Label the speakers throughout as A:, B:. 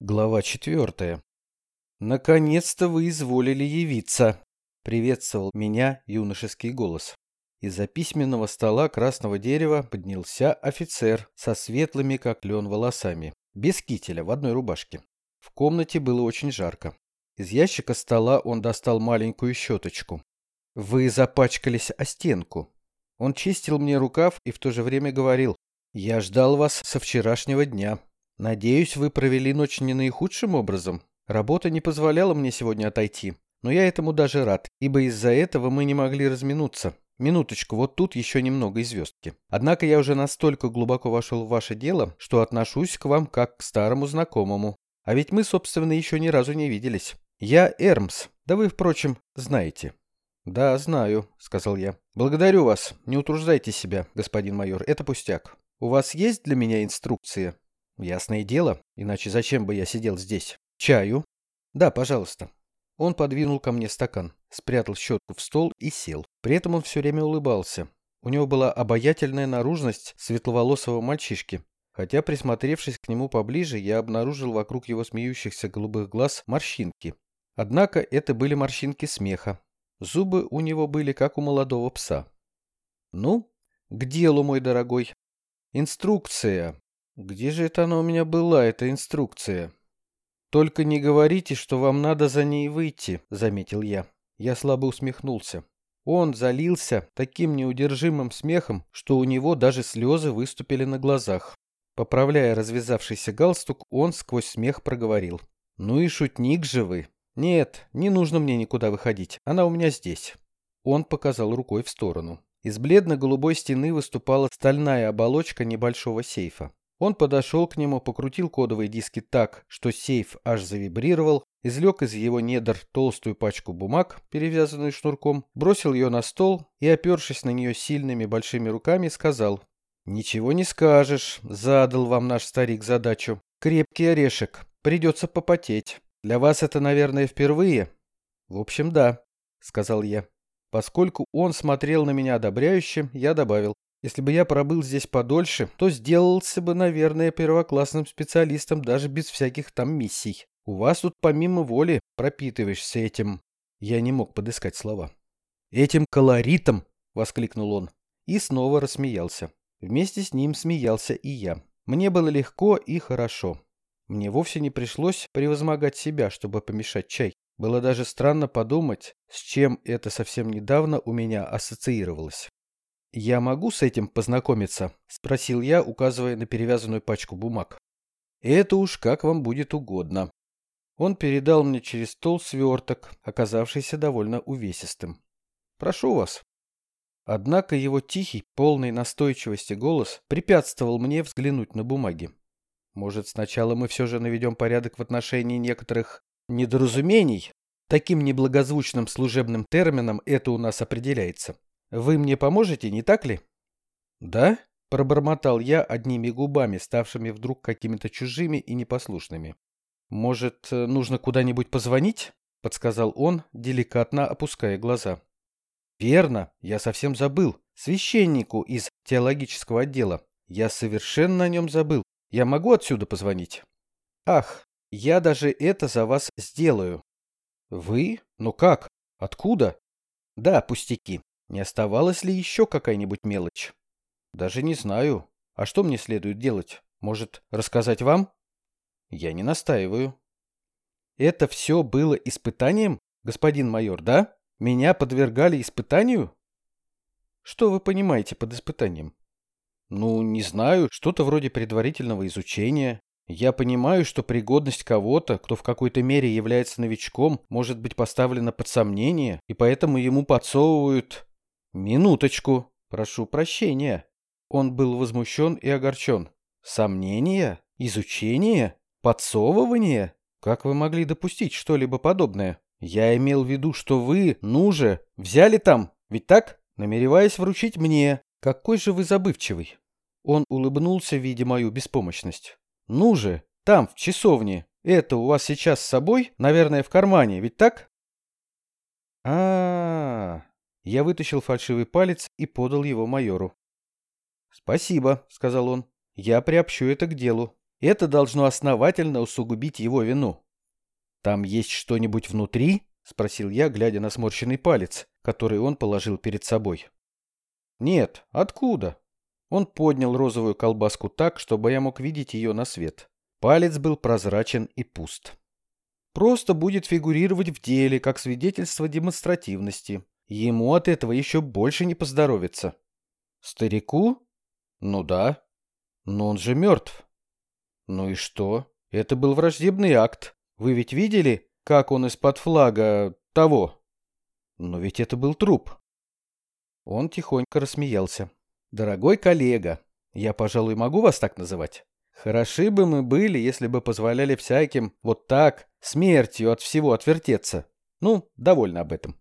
A: Глава четвертая. «Наконец-то вы изволили явиться!» — приветствовал меня юношеский голос. Из-за письменного стола красного дерева поднялся офицер со светлыми, как лен, волосами, без кителя, в одной рубашке. В комнате было очень жарко. Из ящика стола он достал маленькую щеточку. «Вы запачкались о стенку». Он чистил мне рукав и в то же время говорил, «Я ждал вас со вчерашнего дня. Надеюсь, вы провели ночь не наихудшим образом. Работа не позволяла мне сегодня отойти. Но я этому даже рад, ибо из-за этого мы не могли разминуться. Минуточку, вот тут еще немного и звездки. Однако я уже настолько глубоко вошел в ваше дело, что отношусь к вам как к старому знакомому. А ведь мы, собственно, еще ни разу не виделись. Я Эрмс, да вы, впрочем, знаете. Да, знаю, сказал я. Благодарю вас. Не утруждайте себя, господин майор, это пустяк. У вас есть для меня инструкция? Ясное дело, иначе зачем бы я сидел здесь? Чаю? Да, пожалуйста. Он подвинул ко мне стакан, спрятал щетку в стол и сел. При этом он все время улыбался. У него была обаятельная наружность светловолосого мальчишки. Хотя, присмотревшись к нему поближе, я обнаружил вокруг его смеющихся голубых глаз морщинки. Однако это были морщинки смеха. Зубы у него были как у молодого пса. «Ну, к делу, мой дорогой. Инструкция. Где же это она у меня была, эта инструкция? Только не говорите, что вам надо за ней выйти, заметил я. Я слабо усмехнулся. Он залился таким неудержимым смехом, что у него даже слезы выступили на глазах. Поправляя развязавшийся галстук, он сквозь смех проговорил. «Ну и шутник же вы! Нет, не нужно мне никуда выходить, она у меня здесь». Он показал рукой в сторону. Из бледно-голубой стены выступала стальная оболочка небольшого сейфа. Он подошел к нему, покрутил кодовые диски так, что сейф аж завибрировал, извлек из его недр толстую пачку бумаг, перевязанную шнурком, бросил ее на стол и, опершись на нее сильными большими руками, сказал «Ничего не скажешь, задал вам наш старик задачу. Крепкий орешек, придется попотеть. Для вас это, наверное, впервые?» «В общем, да», — сказал я. Поскольку он смотрел на меня одобряюще, я добавил если бы я пробыл здесь подольше, то сделался бы, наверное, первоклассным специалистом даже без всяких там миссий. У вас тут помимо воли пропитываешься этим... Я не мог подыскать слова. «Этим колоритом!» — воскликнул он. И снова рассмеялся. Вместе с ним смеялся и я. Мне было легко и хорошо. Мне вовсе не пришлось превозмогать себя, чтобы помешать чай. Было даже странно подумать, с чем это совсем недавно у меня ассоциировалось. «Я могу с этим познакомиться?» – спросил я, указывая на перевязанную пачку бумаг. «Это уж как вам будет угодно». Он передал мне через стол сверток, оказавшийся довольно увесистым. «Прошу вас». Однако его тихий, полный настойчивости голос препятствовал мне взглянуть на бумаги. Может, сначала мы все же наведем порядок в отношении некоторых недоразумений? Таким неблагозвучным служебным термином это у нас определяется. Вы мне поможете, не так ли? Да? Пробормотал я одними губами, ставшими вдруг какими-то чужими и непослушными. Может, нужно куда-нибудь позвонить? Подсказал он, деликатно опуская глаза. Верно, я совсем забыл. Священнику из теологического отдела. Я совершенно о нем забыл. Я могу отсюда позвонить? Ах, я даже это за вас сделаю. Вы? Ну как? Откуда? Да, пустяки. Не оставалась ли еще какая-нибудь мелочь? Даже не знаю. А что мне следует делать? Может, рассказать вам? Я не настаиваю. Это все было испытанием, господин майор, да? Меня подвергали испытанию? Что вы понимаете под испытанием? Ну, не знаю, что-то вроде предварительного изучения. Я понимаю, что пригодность кого-то, кто в какой-то мере является новичком, может быть поставлена под сомнение, и поэтому ему подсовывают «Минуточку, прошу прощения». Он был возмущен и огорчен. «Сомнения? Изучение? Подсовывание? Как вы могли допустить что-либо подобное? Я имел в виду, что вы, ну же, взяли там, ведь так? Намереваясь вручить мне. Какой же вы забывчивый». Он улыбнулся, видя мою беспомощность. «Ну же, там, в часовне. Это у вас сейчас с собой, наверное, в кармане, ведь так?» «А-а-а!» Я вытащил фальшивый палец и подал его майору. «Спасибо», — сказал он. «Я приобщу это к делу. Это должно основательно усугубить его вину. «Там есть что-нибудь внутри?» — спросил я, глядя на сморщенный палец, который он положил перед собой. «Нет, откуда?» Он поднял розовую колбаску так, чтобы я мог видеть ее на свет. Палец был прозрачен и пуст. Просто будет фигурировать в деле, как свидетельство демонстративности. Ему от этого еще больше не поздоровится. Старику? Ну да. Но он же мертв. Ну и что? Это был враждебный акт. Вы ведь видели, как он из-под флага того? Но ведь это был труп. Он тихонько рассмеялся. Дорогой коллега, я, пожалуй, могу вас так называть? Хороши бы мы были, если бы позволяли всяким вот так, смертью от всего отвертеться. Ну, довольно об этом.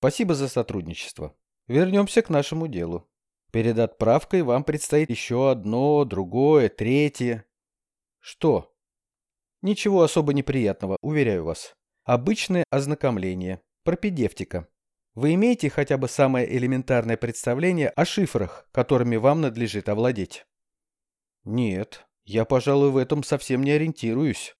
A: Спасибо за сотрудничество. Вернемся к нашему делу. Перед отправкой вам предстоит еще одно, другое, третье. Что? Ничего особо неприятного, уверяю вас. Обычное ознакомление. Пропедевтика. Вы имеете хотя бы самое элементарное представление о шифрах, которыми вам надлежит овладеть? Нет, я, пожалуй, в этом совсем не ориентируюсь.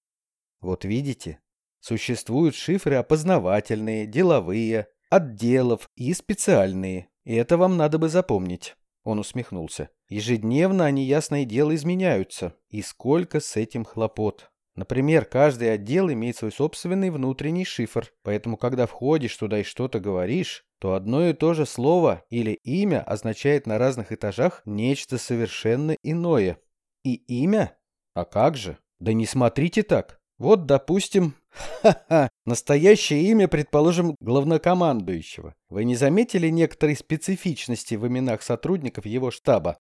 A: Вот видите, существуют шифры опознавательные, деловые, отделов и специальные. И это вам надо бы запомнить. Он усмехнулся. Ежедневно они, ясное дело, изменяются. И сколько с этим хлопот. Например, каждый отдел имеет свой собственный внутренний шифр, поэтому когда входишь туда и что-то говоришь, то одно и то же слово или имя означает на разных этажах нечто совершенно иное. И имя? А как же? Да не смотрите так. Вот, допустим, ха-ха, настоящее имя, предположим, главнокомандующего. Вы не заметили некоторой специфичности в именах сотрудников его штаба?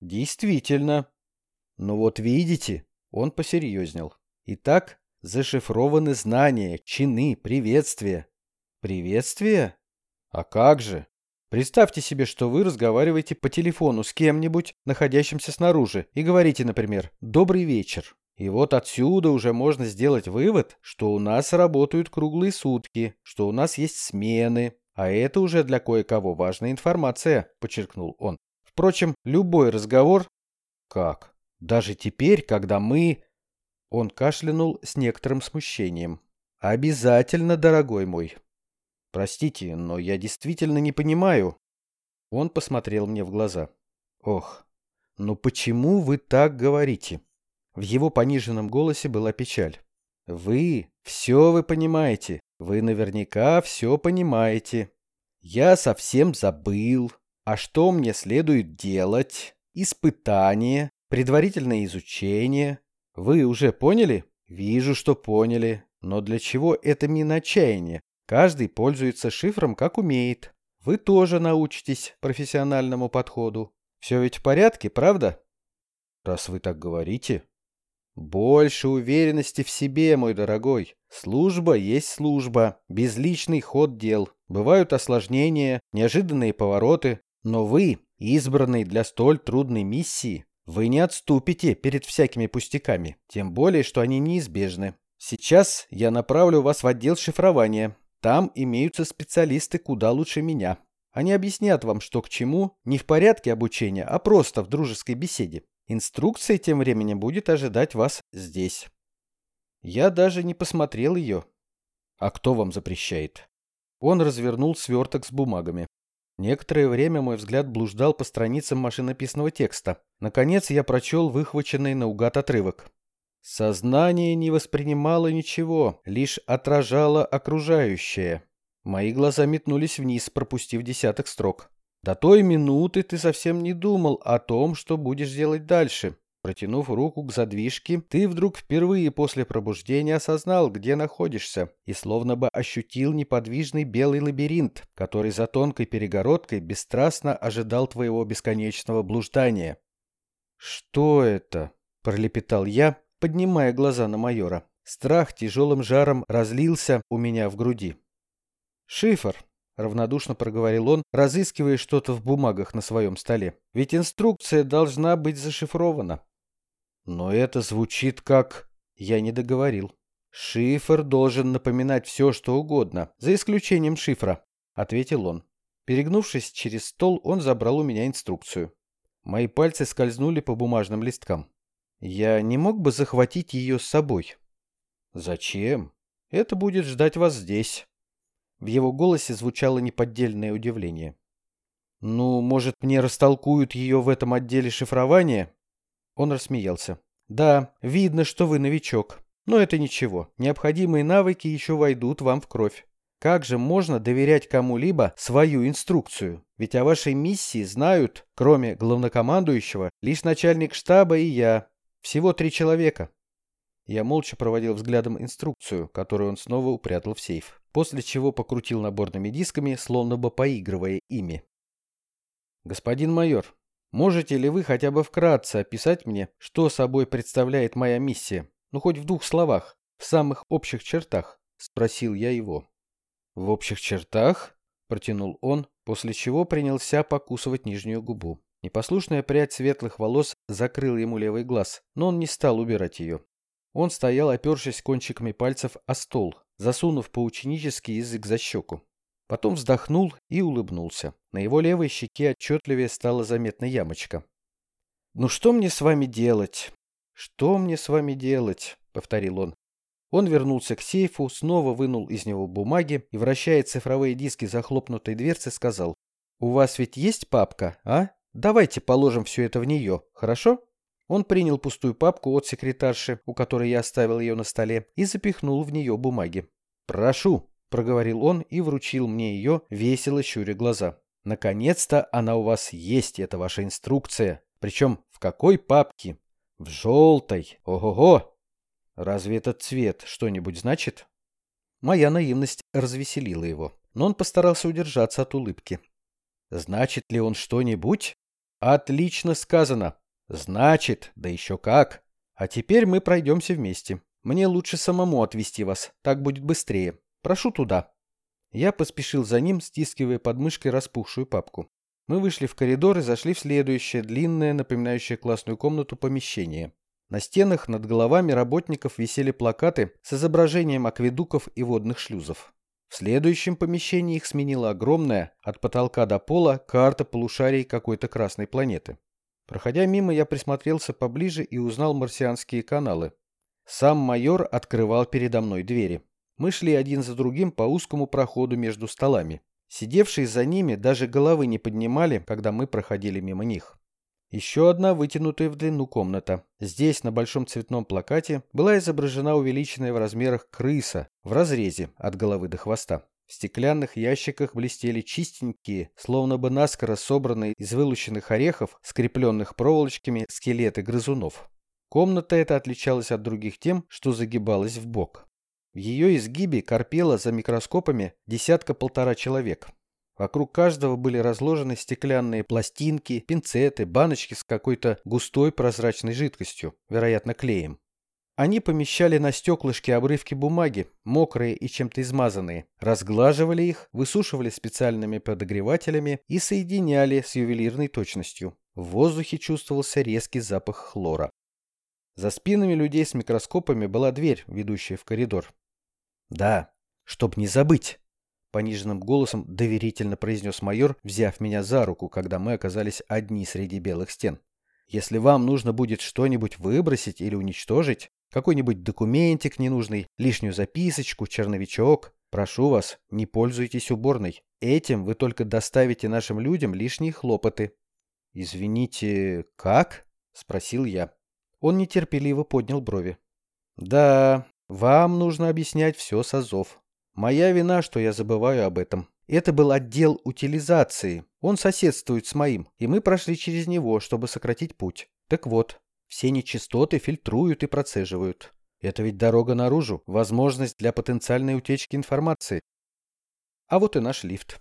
A: Действительно. Ну вот видите, он посерьезнел. Итак, зашифрованы знания, чины, приветствия. Приветствия? А как же? Представьте себе, что вы разговариваете по телефону с кем-нибудь, находящимся снаружи, и говорите, например, «Добрый вечер». И вот отсюда уже можно сделать вывод, что у нас работают круглые сутки, что у нас есть смены, а это уже для кое-кого важная информация, подчеркнул он. Впрочем, любой разговор... Как? Даже теперь, когда мы... Он кашлянул с некоторым смущением. Обязательно, дорогой мой. Простите, но я действительно не понимаю. Он посмотрел мне в глаза. Ох, ну почему вы так говорите? В его пониженном голосе была печаль. Вы, все вы понимаете. Вы наверняка все понимаете. Я совсем забыл. А что мне следует делать? Испытание, предварительное изучение. Вы уже поняли? Вижу, что поняли. Но для чего это мина отчаяния? Каждый пользуется шифром как умеет. Вы тоже научитесь профессиональному подходу. Все ведь в порядке, правда? Раз вы так говорите. Больше уверенности в себе, мой дорогой. Служба есть служба, безличный ход дел. Бывают осложнения, неожиданные повороты. Но вы, избранный для столь трудной миссии, вы не отступите перед всякими пустяками, тем более, что они неизбежны. Сейчас я направлю вас в отдел шифрования. Там имеются специалисты куда лучше меня. Они объяснят вам, что к чему, не в порядке обучения, а просто в дружеской беседе. Инструкция тем временем будет ожидать вас здесь. Я даже не посмотрел ее. А кто вам запрещает? Он развернул сверток с бумагами. Некоторое время мой взгляд блуждал по страницам машинописного текста. Наконец я прочел выхваченный наугад отрывок. Сознание не воспринимало ничего, лишь отражало окружающее. Мои глаза метнулись вниз, пропустив десяток строк. До той минуты ты совсем не думал о том, что будешь делать дальше. Протянув руку к задвижке, ты вдруг впервые после пробуждения осознал, где находишься, и словно бы ощутил неподвижный белый лабиринт, который за тонкой перегородкой бесстрастно ожидал твоего бесконечного блуждания. «Что это?» – пролепетал я, поднимая глаза на майора. Страх тяжелым жаром разлился у меня в груди. «Шифр», — равнодушно проговорил он, разыскивая что-то в бумагах на своем столе. «Ведь инструкция должна быть зашифрована». «Но это звучит как...» Я не договорил. «Шифр должен напоминать все, что угодно, за исключением шифра», — ответил он. Перегнувшись через стол, он забрал у меня инструкцию. Мои пальцы скользнули по бумажным листкам. Я не мог бы захватить ее с собой? Зачем? Это будет ждать вас здесь. В его голосе звучало неподдельное удивление. Ну, может, мне растолкуют ее в этом отделе шифрования? Он рассмеялся. Да, видно, что вы новичок. Но это ничего. Необходимые навыки еще войдут вам в кровь. Как же можно доверять кому-либо свою инструкцию? Ведь о вашей миссии знают, кроме главнокомандующего, лишь начальник штаба и я. Всего три человека. Я молча проводил взглядом инструкцию, которую он снова упрятал в сейф, после чего покрутил наборными дисками, словно бы поигрывая ими. «Господин майор, можете ли вы хотя бы вкратце описать мне, что собой представляет моя миссия? Ну, хоть в двух словах, в самых общих чертах?» – спросил я его. «В общих чертах?» – протянул он, после чего принялся покусывать нижнюю губу. Непослушная прядь светлых волос закрыл ему левый глаз, но он не стал убирать ее. Он стоял, опершись кончиками пальцев о стол, засунув поученический язык за щеку. Потом вздохнул и улыбнулся. На его левой щеке отчетливее стала заметна ямочка. «Ну что мне с вами делать?» «Что мне с вами делать?» — повторил он. Он вернулся к сейфу, снова вынул из него бумаги и, вращая цифровые диски захлопнутой дверцы, сказал, «У вас ведь есть папка, а? Давайте положим все это в нее, хорошо?» Он принял пустую папку от секретарши, у которой я оставил ее на столе, и запихнул в нее бумаги. «Прошу», — проговорил он и вручил мне ее, весело щуря глаза. «Наконец-то она у вас есть, это ваша инструкция. Причем в какой папке? В желтой. Ого-го! Разве этот цвет что-нибудь значит? Моя наивность развеселила его, но он постарался удержаться от улыбки. Значит ли он что-нибудь? Отлично сказано. Значит, да еще как. А теперь мы пройдемся вместе. Мне лучше самому отвезти вас, так будет быстрее. Прошу туда. Я поспешил за ним, стискивая под распухшую папку. Мы вышли в коридор и зашли в следующее, длинное, напоминающее классную комнату помещение. На стенах над головами работников висели плакаты с изображением акведуков и водных шлюзов. В следующем помещении их сменила огромная, от потолка до пола, карта полушарий какой-то красной планеты. Проходя мимо, я присмотрелся поближе и узнал марсианские каналы. Сам майор открывал передо мной двери. Мы шли один за другим по узкому проходу между столами. Сидевшие за ними даже головы не поднимали, когда мы проходили мимо них. Еще одна вытянутая в длину комната. Здесь на большом цветном плакате была изображена увеличенная в размерах крыса в разрезе от головы до хвоста. В стеклянных ящиках блестели чистенькие, словно бы наскоро собранные из вылущенных орехов, скрепленных проволочками скелеты грызунов. Комната эта отличалась от других тем, что загибалась в бок. В ее изгибе корпело за микроскопами десятка-полтора человек. Вокруг каждого были разложены стеклянные пластинки, пинцеты, баночки с какой-то густой прозрачной жидкостью, вероятно, клеем. Они помещали на стеклышки обрывки бумаги, мокрые и чем-то измазанные, разглаживали их, высушивали специальными подогревателями и соединяли с ювелирной точностью. В воздухе чувствовался резкий запах хлора. За спинами людей с микроскопами была дверь, ведущая в коридор. «Да, чтоб не забыть!» Пониженным голосом доверительно произнес майор, взяв меня за руку, когда мы оказались одни среди белых стен. «Если вам нужно будет что-нибудь выбросить или уничтожить, какой-нибудь документик ненужный, лишнюю записочку, черновичок, прошу вас, не пользуйтесь уборной. Этим вы только доставите нашим людям лишние хлопоты». «Извините, как?» – спросил я. Он нетерпеливо поднял брови. «Да, вам нужно объяснять все с азов. Моя вина, что я забываю об этом. Это был отдел утилизации. Он соседствует с моим, и мы прошли через него, чтобы сократить путь. Так вот, все нечистоты фильтруют и процеживают. Это ведь дорога наружу, возможность для потенциальной утечки информации. А вот и наш лифт.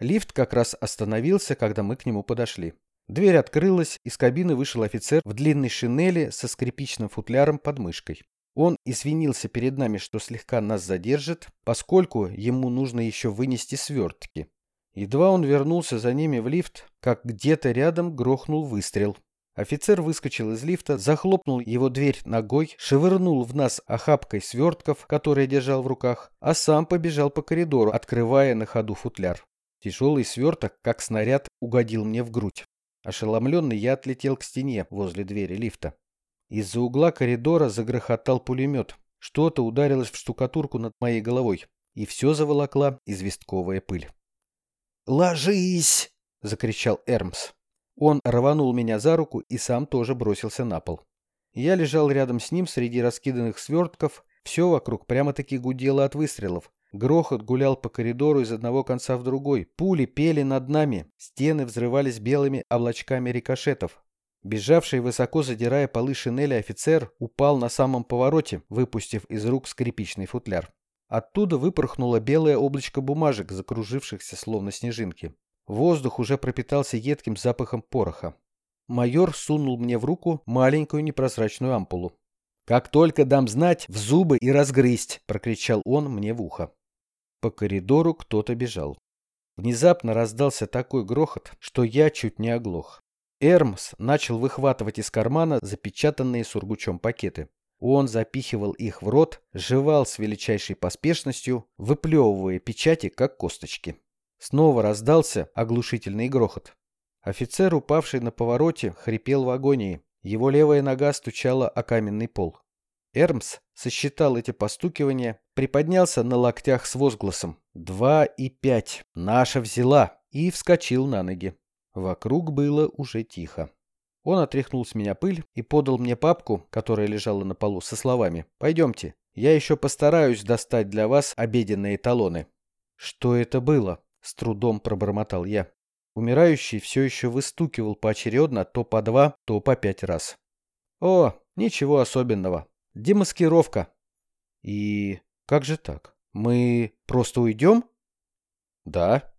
A: Лифт как раз остановился, когда мы к нему подошли. Дверь открылась, из кабины вышел офицер в длинной шинели со скрипичным футляром под мышкой. Он извинился перед нами, что слегка нас задержит, поскольку ему нужно еще вынести свертки. Едва он вернулся за ними в лифт, как где-то рядом грохнул выстрел. Офицер выскочил из лифта, захлопнул его дверь ногой, шевырнул в нас охапкой свертков, которые держал в руках, а сам побежал по коридору, открывая на ходу футляр. Тяжелый сверток, как снаряд, угодил мне в грудь. Ошеломленный я отлетел к стене возле двери лифта. Из-за угла коридора загрохотал пулемет. Что-то ударилось в штукатурку над моей головой, и все заволокла известковая пыль.
B: «Ложись!» — закричал Эрмс.
A: Он рванул меня за руку и сам тоже бросился на пол. Я лежал рядом с ним среди раскиданных свертков, все вокруг прямо-таки гудело от выстрелов. Грохот гулял по коридору из одного конца в другой. Пули пели над нами, стены взрывались белыми облачками рикошетов. Бежавший, высоко задирая полы шинели офицер, упал на самом повороте, выпустив из рук скрипичный футляр. Оттуда выпорхнуло белое облачко бумажек, закружившихся словно снежинки. Воздух уже пропитался едким запахом пороха. Майор сунул мне в руку маленькую непрозрачную ампулу. «Как только дам знать, в зубы и разгрызть!» – прокричал он мне в ухо. По коридору кто-то бежал. Внезапно раздался такой грохот, что я чуть не оглох. Эрмс начал выхватывать из кармана запечатанные сургучом пакеты. Он запихивал их в рот, жевал с величайшей поспешностью, выплевывая печати, как косточки. Снова раздался оглушительный грохот. Офицер, упавший на повороте, хрипел в агонии. Его левая нога стучала о каменный пол. Эрмс сосчитал эти постукивания, приподнялся на локтях с возгласом «Два и пять! Наша взяла!» и вскочил на ноги. Вокруг было уже тихо. Он отряхнул с меня пыль и подал мне папку, которая лежала на полу, со словами «Пойдемте, я еще постараюсь достать для вас обеденные талоны». «Что это было?» — с трудом пробормотал я. Умирающий все еще выстукивал поочередно то по два, то по пять раз. «О, ничего особенного. Демаскировка». «И как же так? Мы просто уйдем?» «Да».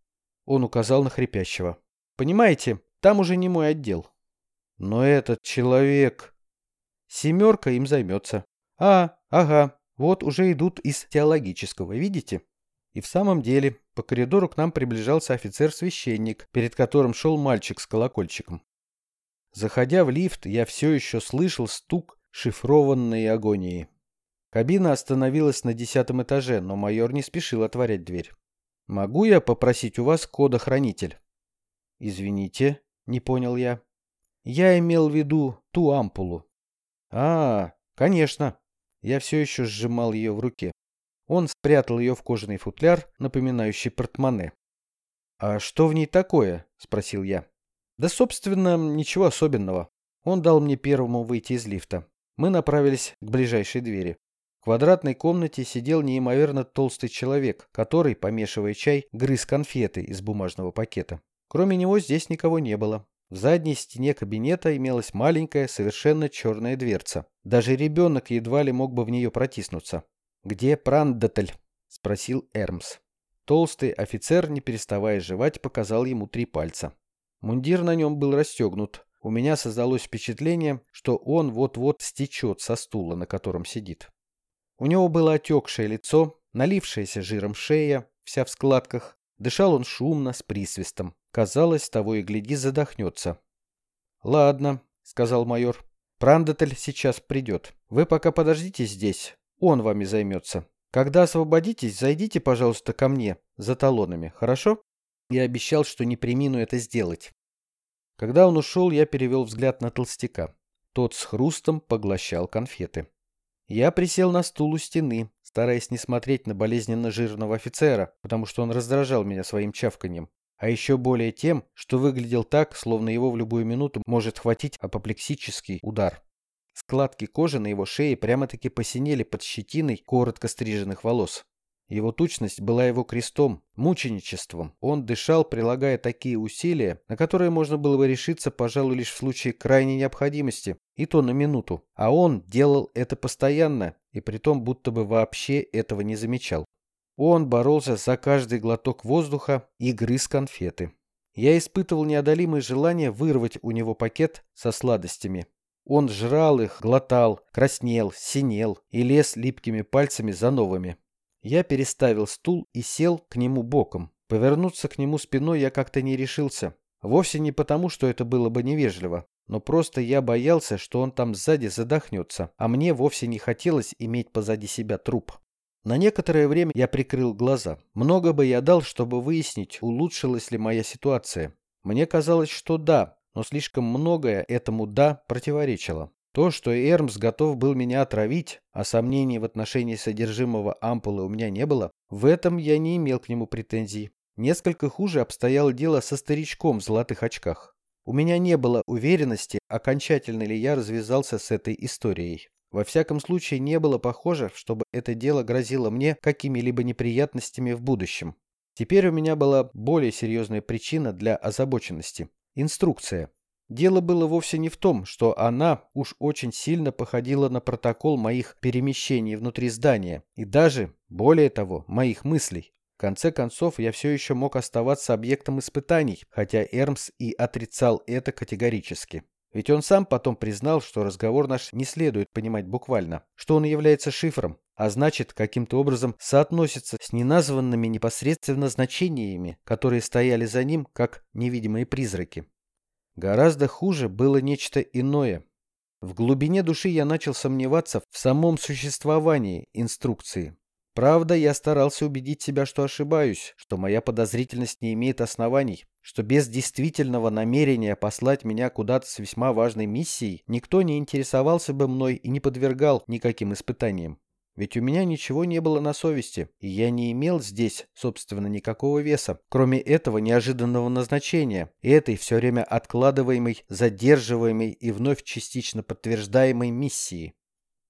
A: Он указал на хрипящего. Понимаете, там уже не мой отдел. Но этот человек... Семерка им займется. А, ага, вот уже идут из теологического, видите? И в самом деле, по коридору к нам приближался офицер-священник, перед которым шел мальчик с колокольчиком. Заходя в лифт, я все еще слышал стук шифрованной агонии. Кабина остановилась на десятом этаже, но майор не спешил отворять дверь. «Могу я попросить у вас кодохранитель?» «Извините», — не понял я. «Я имел в виду ту ампулу». «А, конечно». Я все еще сжимал ее в руке. Он спрятал ее в кожаный футляр, напоминающий портмоне. «А что в ней такое?» — спросил я. «Да, собственно, ничего особенного. Он дал мне первому выйти из лифта. Мы направились к ближайшей двери. В квадратной комнате сидел неимоверно толстый человек, который, помешивая чай, грыз конфеты из бумажного пакета. Кроме него здесь никого не было. В задней стене кабинета имелась маленькая, совершенно черная дверца. Даже ребенок едва ли мог бы в нее протиснуться. «Где Прандатель?» – спросил Эрмс. Толстый офицер, не переставая жевать, показал ему три пальца. Мундир на нем был расстегнут. У меня создалось впечатление, что он вот-вот стечет со стула, на котором сидит. У него было отекшее лицо, налившаяся жиром шея, вся в складках. Дышал он шумно, с присвистом. Казалось, того и гляди задохнется. «Ладно», — сказал майор. «Прандатель сейчас придет. Вы пока подождите здесь. Он вами займется. Когда освободитесь, зайдите, пожалуйста, ко мне за талонами, хорошо?» Я обещал, что не примину это сделать. Когда он ушел, я перевел взгляд на толстяка. Тот с хрустом поглощал конфеты. Я присел на стул у стены, стараясь не смотреть на болезненно жирного офицера, потому что он раздражал меня своим чавканьем а еще более тем, что выглядел так, словно его в любую минуту может хватить апоплексический удар. Складки кожи на его шее прямо-таки посинели под щетиной коротко стриженных волос. Его тучность была его крестом, мученичеством. Он дышал, прилагая такие усилия, на которые можно было бы решиться, пожалуй, лишь в случае крайней необходимости, и то на минуту. А он делал это постоянно, и притом будто бы вообще этого не замечал. Он боролся за каждый глоток воздуха и грыз конфеты. Я испытывал неодолимое желание вырвать у него пакет со сладостями. Он жрал их, глотал, краснел, синел и лез липкими пальцами за новыми. Я переставил стул и сел к нему боком. Повернуться к нему спиной я как-то не решился. Вовсе не потому, что это было бы невежливо, но просто я боялся, что он там сзади задохнется, а мне вовсе не хотелось иметь позади себя труп. На некоторое время я прикрыл глаза. Много бы я дал, чтобы выяснить, улучшилась ли моя ситуация. Мне казалось, что да, но слишком многое этому «да» противоречило. То, что Эрмс готов был меня отравить, а сомнений в отношении содержимого ампулы у меня не было, в этом я не имел к нему претензий. Несколько хуже обстояло дело со старичком в золотых очках. У меня не было уверенности, окончательно ли я развязался с этой историей. Во всяком случае, не было похоже, чтобы это дело грозило мне какими-либо неприятностями в будущем. Теперь у меня была более серьезная причина для озабоченности. Инструкция. Дело было вовсе не в том, что она уж очень сильно походила на протокол моих перемещений внутри здания, и даже, более того, моих мыслей. В конце концов, я все еще мог оставаться объектом испытаний, хотя Эрмс и отрицал это категорически. Ведь он сам потом признал, что разговор наш не следует понимать буквально, что он является шифром, а значит, каким-то образом соотносится с неназванными непосредственно значениями, которые стояли за ним, как невидимые призраки. Гораздо хуже было нечто иное. В глубине души я начал сомневаться в самом существовании инструкции. Правда, я старался убедить себя, что ошибаюсь, что моя подозрительность не имеет оснований, что без действительного намерения послать меня куда-то с весьма важной миссией никто не интересовался бы мной и не подвергал никаким испытаниям. Ведь у меня ничего не было на совести, и я не имел здесь, собственно, никакого веса, кроме этого неожиданного назначения и этой все время откладываемой, задерживаемой и вновь частично подтверждаемой миссии.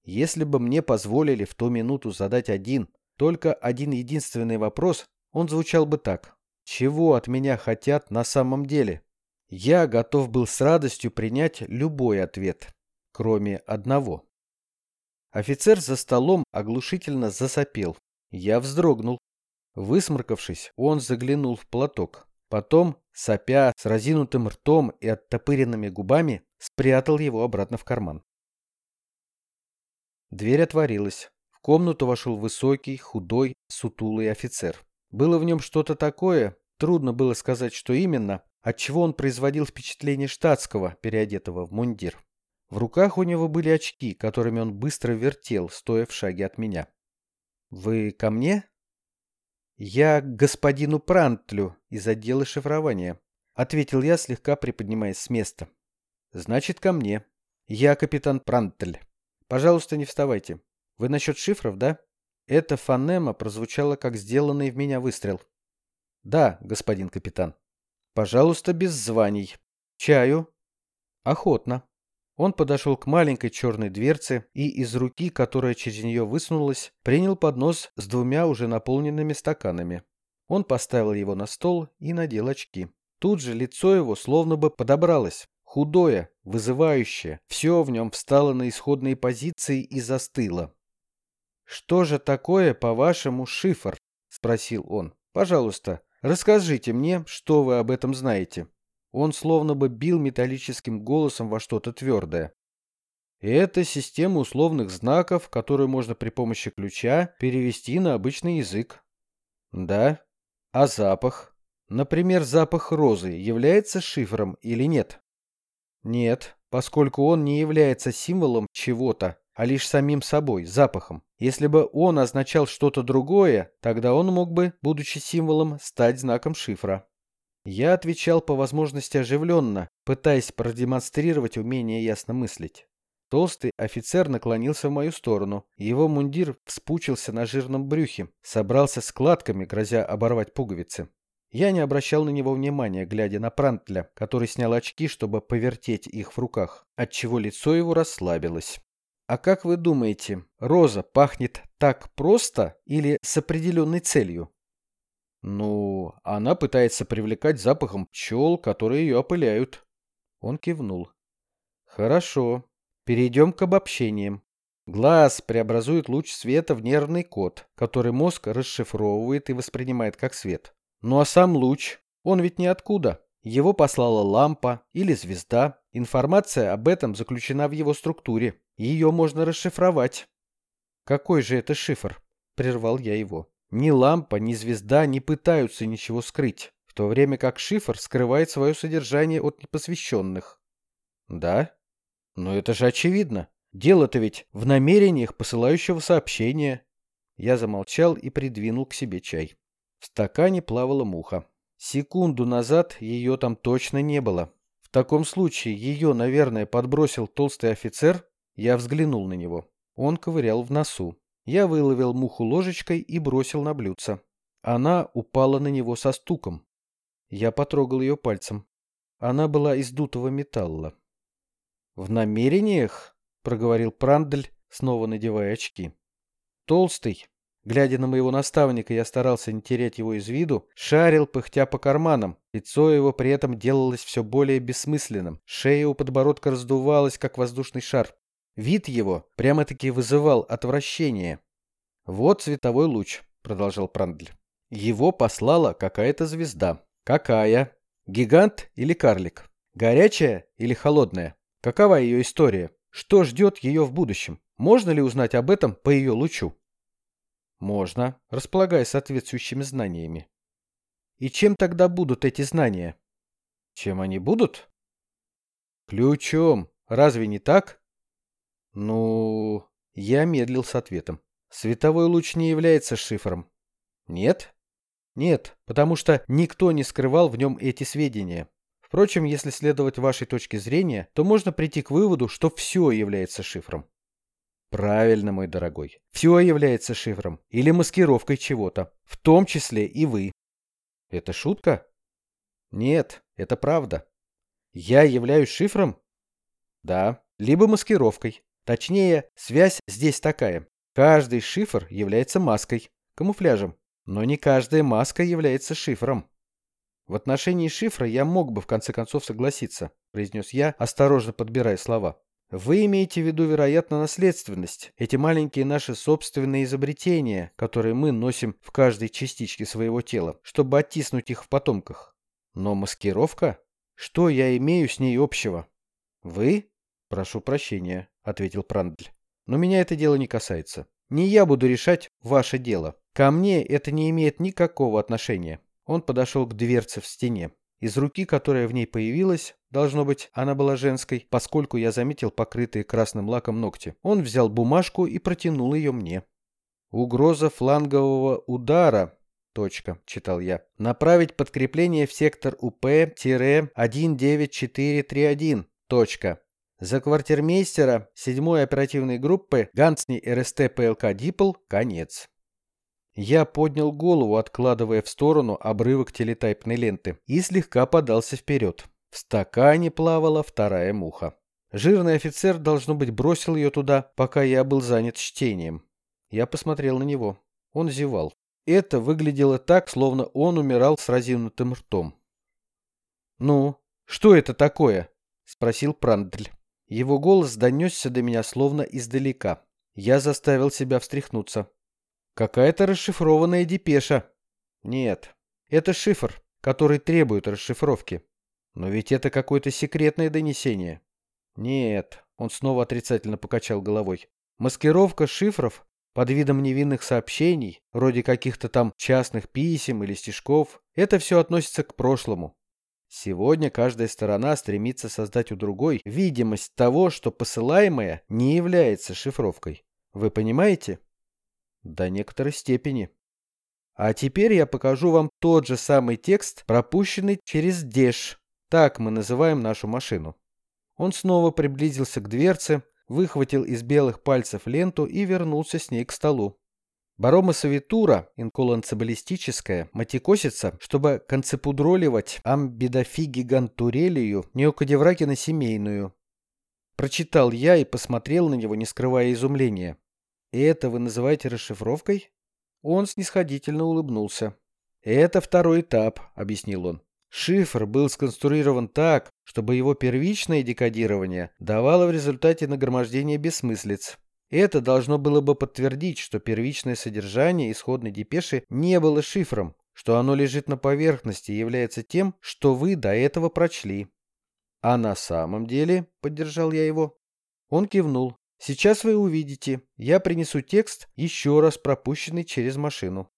A: Если бы мне позволили в ту минуту задать один, только один единственный вопрос, он звучал бы так. Чего от меня хотят на самом деле? Я готов был с радостью принять любой ответ, кроме одного. Офицер за столом оглушительно засопел. Я вздрогнул. Высморкавшись, он заглянул в платок. Потом, сопя с разинутым ртом и оттопыренными губами, спрятал его обратно в карман. Дверь отворилась. В комнату вошел высокий, худой, сутулый офицер. Было в нем что-то такое, трудно было сказать, что именно, отчего он производил впечатление штатского, переодетого в мундир. В руках у него были очки, которыми он быстро вертел, стоя в шаге от меня. «Вы ко мне?» «Я к господину Прантлю из отдела шифрования», — ответил я, слегка приподнимаясь с места. «Значит, ко мне. Я капитан Прантль. Пожалуйста, не вставайте. Вы насчет шифров, да?» Эта фонема прозвучала, как сделанный в меня выстрел. «Да, господин капитан». «Пожалуйста, без званий. Чаю?» «Охотно». Он подошел к маленькой черной дверце и из руки, которая через нее высунулась, принял поднос с двумя уже наполненными стаканами. Он поставил его на стол и надел очки. Тут же лицо его словно бы подобралось. Худое, вызывающее, все в нем встало на исходные позиции и застыло. «Что же такое, по-вашему, шифр?» – спросил он. «Пожалуйста, расскажите мне, что вы об этом знаете». Он словно бы бил металлическим голосом во что-то твердое. Это система условных знаков, которую можно при помощи ключа перевести на обычный язык. Да. А запах? Например, запах розы является шифром или нет? Нет, поскольку он не является символом чего-то, а лишь самим собой, запахом. Если бы он означал что-то другое, тогда он мог бы, будучи символом, стать знаком шифра. Я отвечал по возможности оживленно, пытаясь продемонстрировать умение ясно мыслить. Толстый офицер наклонился в мою сторону. Его мундир вспучился на жирном брюхе, собрался складками, грозя оборвать пуговицы. Я не обращал на него внимания, глядя на Прантля, который снял очки, чтобы повертеть их в руках, отчего лицо его расслабилось. «А как вы думаете, роза пахнет так просто или с определенной целью?» Ну, она пытается привлекать запахом пчел, которые ее опыляют. Он кивнул. Хорошо. Перейдем к обобщениям. Глаз преобразует луч света в нервный код, который мозг расшифровывает и воспринимает как свет. Ну а сам луч, он ведь ниоткуда. Его послала лампа или звезда. Информация об этом заключена в его структуре. Ее можно расшифровать. Какой же это шифр? Прервал я его. Ни лампа, ни звезда не пытаются ничего скрыть, в то время как шифр скрывает свое содержание от непосвященных. Да? Но это же очевидно. Дело-то ведь в намерениях посылающего сообщения. Я замолчал и придвинул к себе чай. В стакане плавала муха. Секунду назад ее там точно не было. В таком случае ее, наверное, подбросил толстый офицер, Я взглянул на него. Он ковырял в носу. Я выловил муху ложечкой и бросил на блюдце. Она упала на него со стуком. Я потрогал ее пальцем. Она была из дутого металла. «В намерениях?» — проговорил Прандель, снова надевая очки. Толстый, глядя на моего наставника, я старался не терять его из виду, шарил, пыхтя по карманам. Лицо его при этом делалось все более бессмысленным. Шея у подбородка раздувалась, как воздушный шар. Вид его прямо-таки вызывал отвращение. «Вот световой луч», — продолжал Прандль. «Его послала какая-то звезда. Какая? Гигант или карлик? Горячая или холодная? Какова ее история? Что ждет ее в будущем? Можно ли узнать об этом по ее лучу?» «Можно, располагая соответствующими знаниями». «И чем тогда будут эти знания?» «Чем они будут?» «Ключом. Разве не так?» Ну, я медлил с ответом. Световой луч не является шифром. Нет? Нет, потому что никто не скрывал в нем эти сведения. Впрочем, если следовать вашей точке зрения, то можно прийти к выводу, что все является шифром. Правильно, мой дорогой. Все является шифром или маскировкой чего-то, в том числе и вы. Это шутка? Нет, это правда. Я являюсь шифром? Да, либо маскировкой. Точнее, связь здесь такая. Каждый шифр является маской, камуфляжем, но не каждая маска является шифром. В отношении шифра я мог бы в конце концов согласиться, произнес я, осторожно подбирая слова. Вы имеете в виду, вероятно, наследственность, эти маленькие наши собственные изобретения, которые мы носим в каждой частичке своего тела, чтобы оттиснуть их в потомках. Но маскировка? Что я имею с ней общего? Вы? Прошу прощения. — ответил Прандль. «Но меня это дело не касается. Не я буду решать ваше дело. Ко мне это не имеет никакого отношения». Он подошел к дверце в стене. Из руки, которая в ней появилась, должно быть, она была женской, поскольку я заметил покрытые красным лаком ногти. Он взял бумажку и протянул ее мне. «Угроза флангового удара», точка, читал я. «Направить подкрепление в сектор УП-19431, точка. За квартирмейстера 7-й оперативной группы Гансни РСТ ПЛК Дипл конец. Я поднял голову, откладывая в сторону обрывок телетайпной ленты, и слегка подался вперед. В стакане плавала вторая муха. Жирный офицер, должно быть, бросил ее туда, пока я был занят чтением. Я посмотрел на него. Он зевал. Это выглядело так, словно он умирал с разинутым ртом. «Ну, что это такое?» — спросил Прандль. Его голос донесся до меня словно издалека. Я заставил себя встряхнуться. Какая-то расшифрованная депеша. Нет, это шифр, который требует расшифровки. Но ведь это какое-то секретное донесение. Нет, он снова отрицательно покачал головой. Маскировка шифров под видом невинных сообщений, вроде каких-то там частных писем или стишков, это все относится к прошлому. Сегодня каждая сторона стремится создать у другой видимость того, что посылаемое не является шифровкой. Вы понимаете? До некоторой степени. А теперь я покажу вам тот же самый текст, пропущенный через деш. Так мы называем нашу машину. Он снова приблизился к дверце, выхватил из белых пальцев ленту и вернулся с ней к столу. Баромасовитура, инкуланцебаллистическая, матикосица, чтобы концепудроливать амбидофигигантурелию неокодевракина семейную. Прочитал я и посмотрел на него, не скрывая изумления. «И это вы называете расшифровкой?» Он снисходительно улыбнулся. «Это второй этап», — объяснил он. Шифр был сконструирован так, чтобы его первичное декодирование давало в результате нагромождение бессмыслиц. Это должно было бы подтвердить, что первичное содержание исходной депеши не было шифром, что оно лежит на поверхности и является тем, что вы до этого прочли. А на самом деле, поддержал я его, он кивнул. Сейчас вы увидите, я принесу текст, еще раз пропущенный через машину.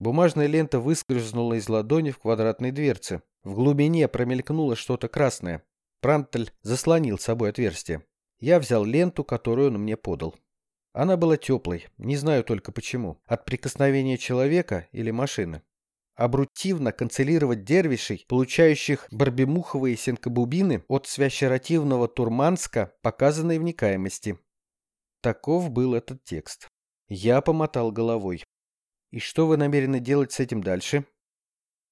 A: Бумажная лента выскользнула из ладони в квадратной дверце. В глубине промелькнуло что-то красное. Прантль заслонил собой отверстие. Я взял ленту, которую он мне подал. Она была теплой, не знаю только почему, от прикосновения человека или машины. Абрутивно канцелировать дервишей, получающих барбемуховые синкобубины от свящеративного турманска, показанной вникаемости. Таков был этот текст. Я помотал головой. И что вы намерены делать с этим дальше?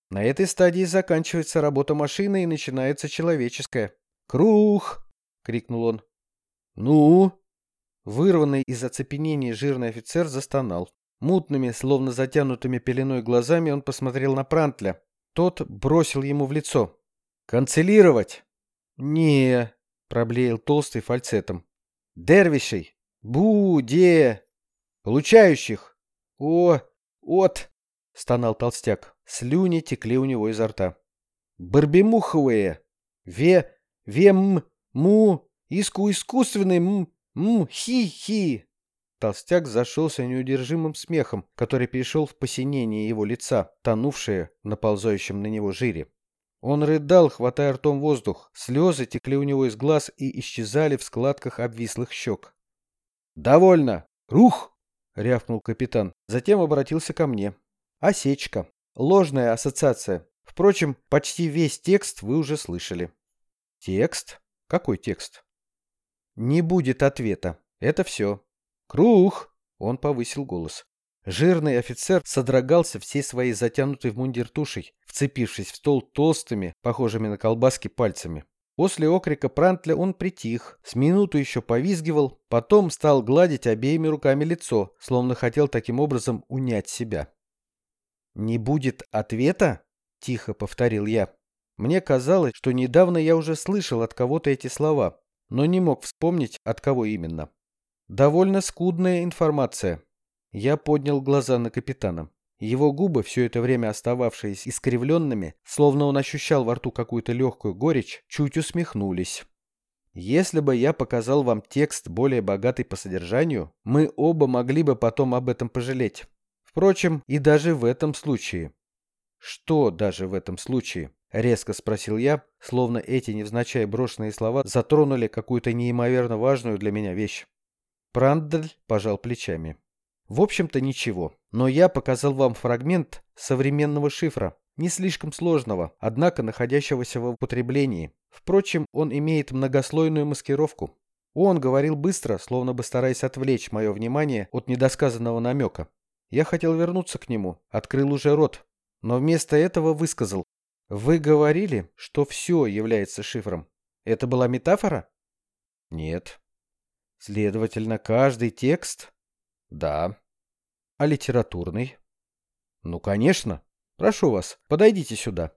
A: На этой стадии заканчивается работа машины и начинается человеческая. «Круг!» — крикнул он. «Ну?» Вырванный из оцепенения жирный офицер застонал. Мутными, словно затянутыми пеленой глазами он посмотрел на Прантля. Тот бросил ему в лицо. «Канцелировать!» «Не!» — проблеял толстый фальцетом. «Дервишей! Бу-де! Получающих! О! От!» — стонал толстяк. Слюни текли у него изо рта. «Барбемуховые! Ве... Вем... Му... Иску искусственный... М... М... Хи-хи!» Толстяк зашелся неудержимым смехом, который перешел в посинение его лица, тонувшее в наползающем на него жире. Он рыдал, хватая ртом воздух. Слезы текли у него из глаз и исчезали в складках обвислых щек. «Довольно! Рух!» — рявкнул капитан. Затем обратился ко мне. «Осечка. Ложная ассоциация. Впрочем, почти весь текст вы уже слышали». «Текст? Какой текст?» «Не будет ответа. Это все. «Круг!» — он повысил голос. Жирный офицер содрогался всей своей затянутой в мундир тушей, вцепившись в стол толстыми, похожими на колбаски, пальцами. После окрика Прантля он притих, с минуту еще повизгивал, потом стал гладить обеими руками лицо, словно хотел таким образом унять себя. «Не будет ответа?» — тихо повторил я. Мне казалось, что недавно я уже слышал от кого-то эти слова, но не мог вспомнить, от кого именно. Довольно скудная информация. Я поднял глаза на капитана. Его губы, все это время остававшиеся искривленными, словно он ощущал во рту какую-то легкую горечь, чуть усмехнулись. Если бы я показал вам текст более богатый по содержанию, мы оба могли бы потом об этом пожалеть. Впрочем, и даже в этом случае. Что даже в этом случае? Резко спросил я, словно эти невзначай брошенные слова затронули какую-то неимоверно важную для меня вещь. Прандль пожал плечами. В общем-то ничего, но я показал вам фрагмент современного шифра, не слишком сложного, однако находящегося в употреблении. Впрочем, он имеет многослойную маскировку. Он говорил быстро, словно бы стараясь отвлечь мое внимание от недосказанного намека. Я хотел вернуться к нему, открыл уже рот, но вместо этого высказал. Вы говорили, что все является шифром. Это была метафора? Нет, Следовательно, каждый текст? Да. А литературный? Ну, конечно. Прошу вас, подойдите сюда.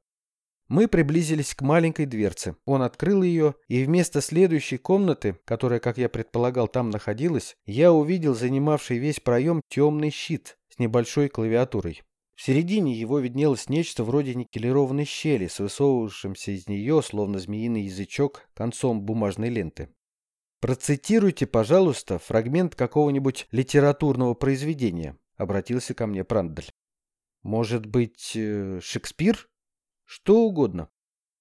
A: Мы приблизились к маленькой дверце. Он открыл ее, и вместо следующей комнаты, которая, как я предполагал, там находилась, я увидел занимавший весь проем темный щит с небольшой клавиатурой. В середине его виднелось нечто вроде никелированной щели с высовывавшимся из нее, словно змеиный язычок, концом бумажной ленты. «Процитируйте, пожалуйста, фрагмент какого-нибудь литературного произведения», — обратился ко мне Прандль. «Может быть, э, Шекспир? Что угодно».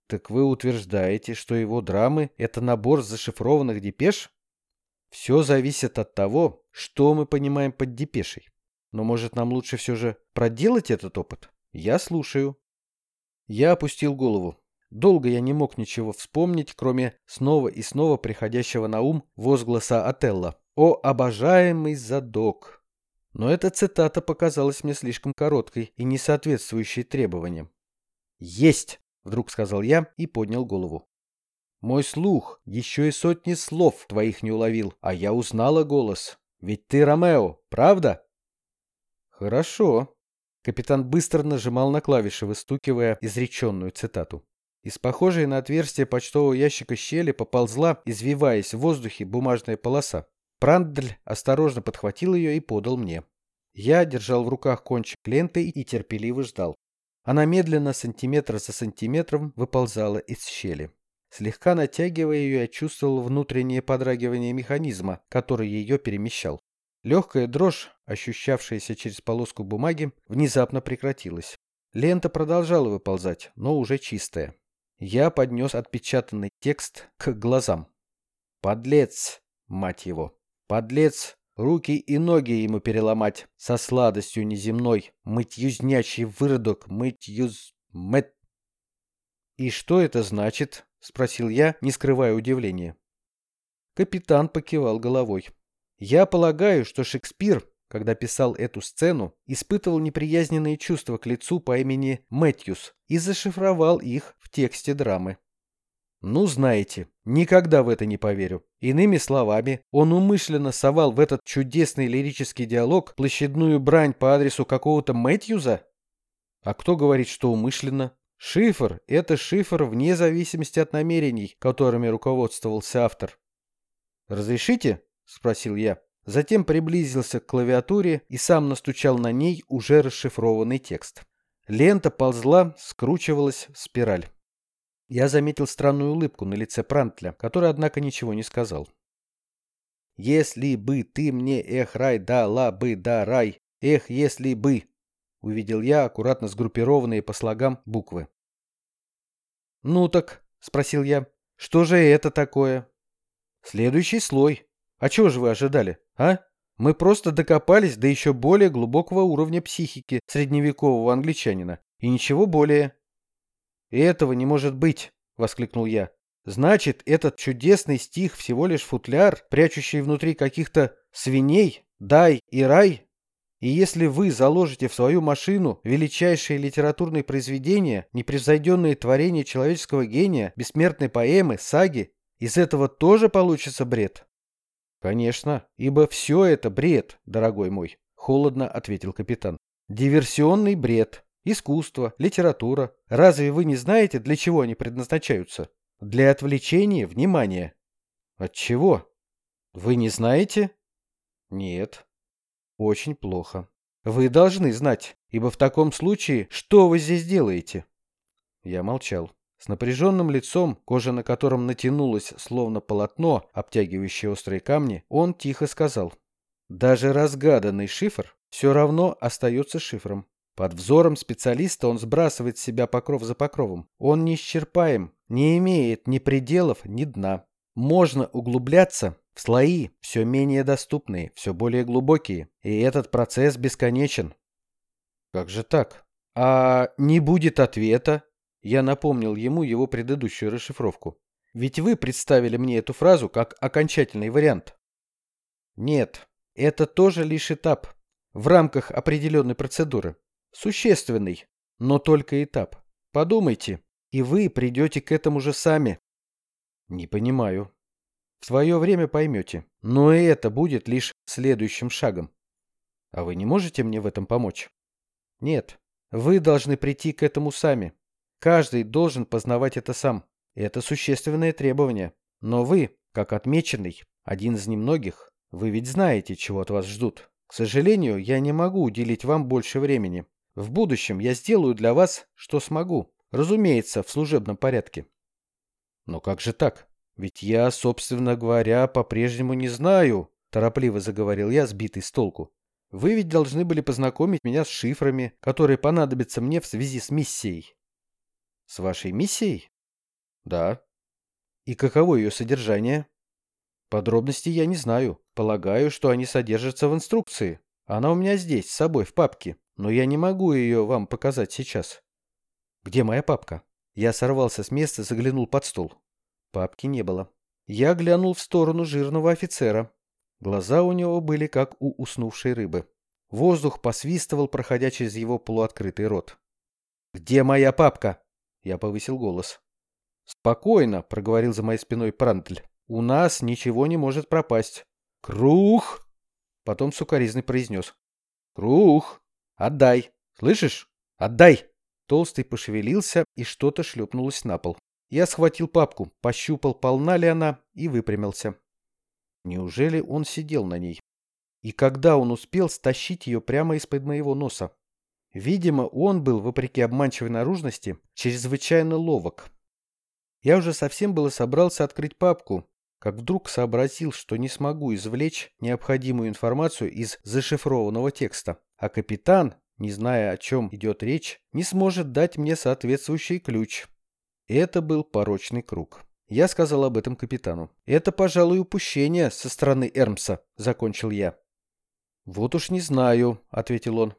A: «Так вы утверждаете, что его драмы — это набор зашифрованных депеш?» «Все зависит от того, что мы понимаем под депешей. Но, может, нам лучше все же проделать этот опыт? Я слушаю». Я опустил голову. Долго я не мог ничего вспомнить, кроме снова и снова приходящего на ум возгласа Отелла. «О, обожаемый задок!» Но эта цитата показалась мне слишком короткой и не соответствующей требованиям. «Есть!» — вдруг сказал я и поднял голову. «Мой слух еще и сотни слов твоих не уловил, а я узнала голос. Ведь ты Ромео, правда?» «Хорошо». Капитан быстро нажимал на клавиши, выстукивая изреченную цитату. Из похожей на отверстие почтового ящика щели поползла, извиваясь в воздухе, бумажная полоса. Прандль осторожно подхватил ее и подал мне. Я держал в руках кончик ленты и терпеливо ждал. Она медленно, сантиметр за сантиметром, выползала из щели. Слегка натягивая ее, я чувствовал внутреннее подрагивание механизма, который ее перемещал. Легкая дрожь, ощущавшаяся через полоску бумаги, внезапно прекратилась. Лента продолжала выползать, но уже чистая. Я поднес отпечатанный текст к глазам. Подлец, мать его. Подлец, руки и ноги ему переломать. Со сладостью неземной. Мыть юзнячий выродок, мыть юз... Мэт... «И что это значит?» — спросил я, не скрывая удивления. Капитан покивал головой. Я полагаю, что Шекспир, когда писал эту сцену, испытывал неприязненные чувства к лицу по имени Мэтьюс и зашифровал их в тексте драмы. Ну, знаете, никогда в это не поверю. Иными словами, он умышленно совал в этот чудесный лирический диалог площадную брань по адресу какого-то Мэтьюза? А кто говорит, что умышленно? Шифр – это шифр вне зависимости от намерений, которыми руководствовался автор. «Разрешите?» – спросил я. Затем приблизился к клавиатуре и сам настучал на ней уже расшифрованный текст. Лента ползла, скручивалась в спираль. Я заметил странную улыбку на лице Прантля, который, однако, ничего не сказал. «Если бы ты мне, эх, рай, дала бы, да, рай, эх, если бы!» Увидел я аккуратно сгруппированные по слогам буквы. «Ну так», — спросил я, — «что же это такое?» «Следующий слой. А чего же вы ожидали, а? Мы просто докопались до еще более глубокого уровня психики средневекового англичанина. И ничего более». «Этого не может быть!» — воскликнул я. «Значит, этот чудесный стих всего лишь футляр, прячущий внутри каких-то свиней, дай и рай? И если вы заложите в свою машину величайшие литературные произведения, непревзойденные творения человеческого гения, бессмертной поэмы, саги, из этого тоже получится бред?» «Конечно, ибо все это бред, дорогой мой», — холодно ответил капитан. «Диверсионный бред, искусство, литература. Разве вы не знаете, для чего они предназначаются? Для отвлечения внимания. От чего? Вы не знаете? Нет. Очень плохо. Вы должны знать, ибо в таком случае что вы здесь делаете? Я молчал. С напряженным лицом, кожа на котором натянулась, словно полотно, обтягивающее острые камни, он тихо сказал. Даже разгаданный шифр все равно остается шифром. Под взором специалиста он сбрасывает с себя покров за покровом. Он неисчерпаем, не имеет ни пределов, ни дна. Можно углубляться в слои, все менее доступные, все более глубокие. И этот процесс бесконечен. Как же так? А не будет ответа? Я напомнил ему его предыдущую расшифровку. Ведь вы представили мне эту фразу как окончательный вариант. Нет, это тоже лишь этап в рамках определенной процедуры. Существенный, но только этап. Подумайте, и вы придете к этому же сами. Не понимаю. В свое время поймете, но и это будет лишь следующим шагом. А вы не можете мне в этом помочь? Нет, вы должны прийти к этому сами. Каждый должен познавать это сам. Это существенное требование. Но вы, как отмеченный, один из немногих, вы ведь знаете, чего от вас ждут. К сожалению, я не могу уделить вам больше времени. В будущем я сделаю для вас, что смогу. Разумеется, в служебном порядке. Но как же так? Ведь я, собственно говоря, по-прежнему не знаю, торопливо заговорил я, сбитый с толку. Вы ведь должны были познакомить меня с шифрами, которые понадобятся мне в связи с миссией. С вашей миссией? Да. И каково ее содержание? Подробностей я не знаю. Полагаю, что они содержатся в инструкции. Она у меня здесь, с собой, в папке но я не могу ее вам показать сейчас. Где моя папка? Я сорвался с места, заглянул под стол. Папки не было. Я глянул в сторону жирного офицера. Глаза у него были как у уснувшей рыбы. Воздух посвистывал, проходя через его полуоткрытый рот. «Где моя папка?» Я повысил голос. «Спокойно», — проговорил за моей спиной Прантль. «У нас ничего не может пропасть». «Крух!» Потом сукоризный произнес. «Крух!» «Отдай! Слышишь? Отдай!» Толстый пошевелился, и что-то шлепнулось на пол. Я схватил папку, пощупал, полна ли она, и выпрямился. Неужели он сидел на ней? И когда он успел стащить ее прямо из-под моего носа? Видимо, он был, вопреки обманчивой наружности, чрезвычайно ловок. Я уже совсем было собрался открыть папку, как вдруг сообразил, что не смогу извлечь необходимую информацию из зашифрованного текста, а капитан, не зная, о чем идет речь, не сможет дать мне соответствующий ключ. Это был порочный круг. Я сказал об этом капитану. «Это, пожалуй, упущение со стороны Эрмса», — закончил я. «Вот уж не знаю», — ответил он.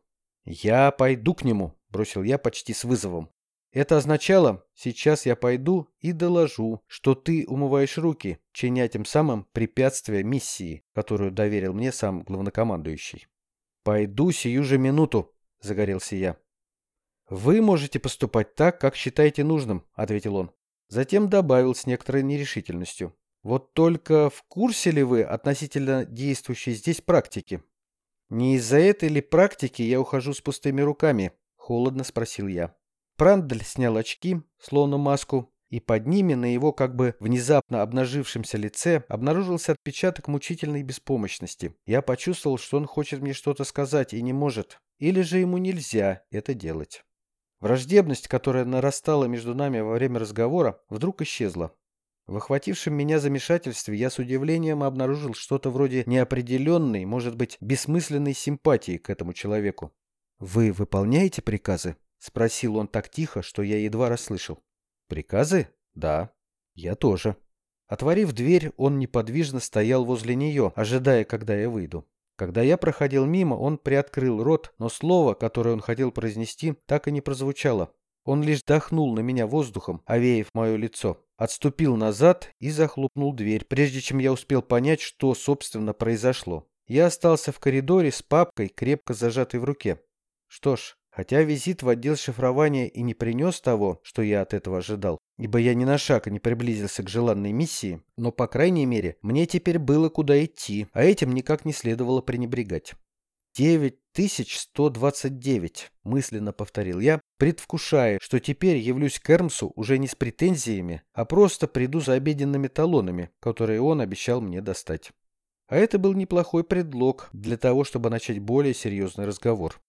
A: «Я пойду к нему», — бросил я почти с вызовом. Это означало, сейчас я пойду и доложу, что ты умываешь руки, чиня тем самым препятствие миссии, которую доверил мне сам главнокомандующий. «Пойду сию же минуту», — загорелся я. «Вы можете поступать так, как считаете нужным», — ответил он. Затем добавил с некоторой нерешительностью. «Вот только в курсе ли вы относительно действующей здесь практики?» «Не из-за этой ли практики я ухожу с пустыми руками?» — холодно спросил я. Прандль снял очки, словно маску, и под ними на его как бы внезапно обнажившемся лице обнаружился отпечаток мучительной беспомощности. Я почувствовал, что он хочет мне что-то сказать и не может, или же ему нельзя это делать. Враждебность, которая нарастала между нами во время разговора, вдруг исчезла. В охватившем меня замешательстве я с удивлением обнаружил что-то вроде неопределенной, может быть, бессмысленной симпатии к этому человеку. «Вы выполняете приказы?» — спросил он так тихо, что я едва расслышал. «Приказы? Да. Я тоже». Отворив дверь, он неподвижно стоял возле нее, ожидая, когда я выйду. Когда я проходил мимо, он приоткрыл рот, но слово, которое он хотел произнести, так и не прозвучало. Он лишь дохнул на меня воздухом, овеяв мое лицо, отступил назад и захлопнул дверь, прежде чем я успел понять, что, собственно, произошло. Я остался в коридоре с папкой, крепко зажатой в руке. Что ж, Хотя визит в отдел шифрования и не принес того, что я от этого ожидал, ибо я ни на шаг не приблизился к желанной миссии, но, по крайней мере, мне теперь было куда идти, а этим никак не следовало пренебрегать. «9129», — мысленно повторил я, предвкушая, что теперь явлюсь к Эрмсу уже не с претензиями, а просто приду за обеденными талонами, которые он обещал мне достать. А это был неплохой предлог для того, чтобы начать более серьезный разговор.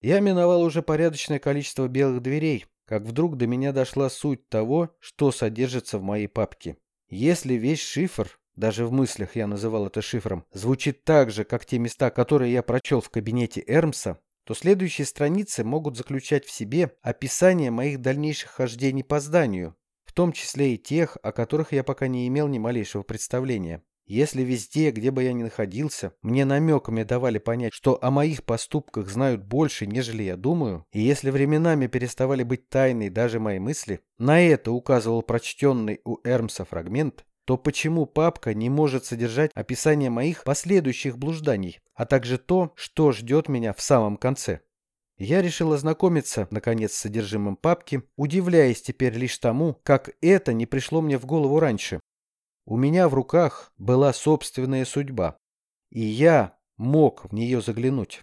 A: Я миновал уже порядочное количество белых дверей, как вдруг до меня дошла суть того, что содержится в моей папке. Если весь шифр, даже в мыслях я называл это шифром, звучит так же, как те места, которые я прочел в кабинете Эрмса, то следующие страницы могут заключать в себе описание моих дальнейших хождений по зданию, в том числе и тех, о которых я пока не имел ни малейшего представления. Если везде, где бы я ни находился, мне намеками давали понять, что о моих поступках знают больше, нежели я думаю, и если временами переставали быть тайной даже мои мысли, на это указывал прочтенный у Эрмса фрагмент, то почему папка не может содержать описание моих последующих блужданий, а также то, что ждет меня в самом конце? Я решил ознакомиться, наконец, с содержимым папки, удивляясь теперь лишь тому, как это не пришло мне в голову раньше. У меня в руках была собственная судьба, и я мог в нее заглянуть.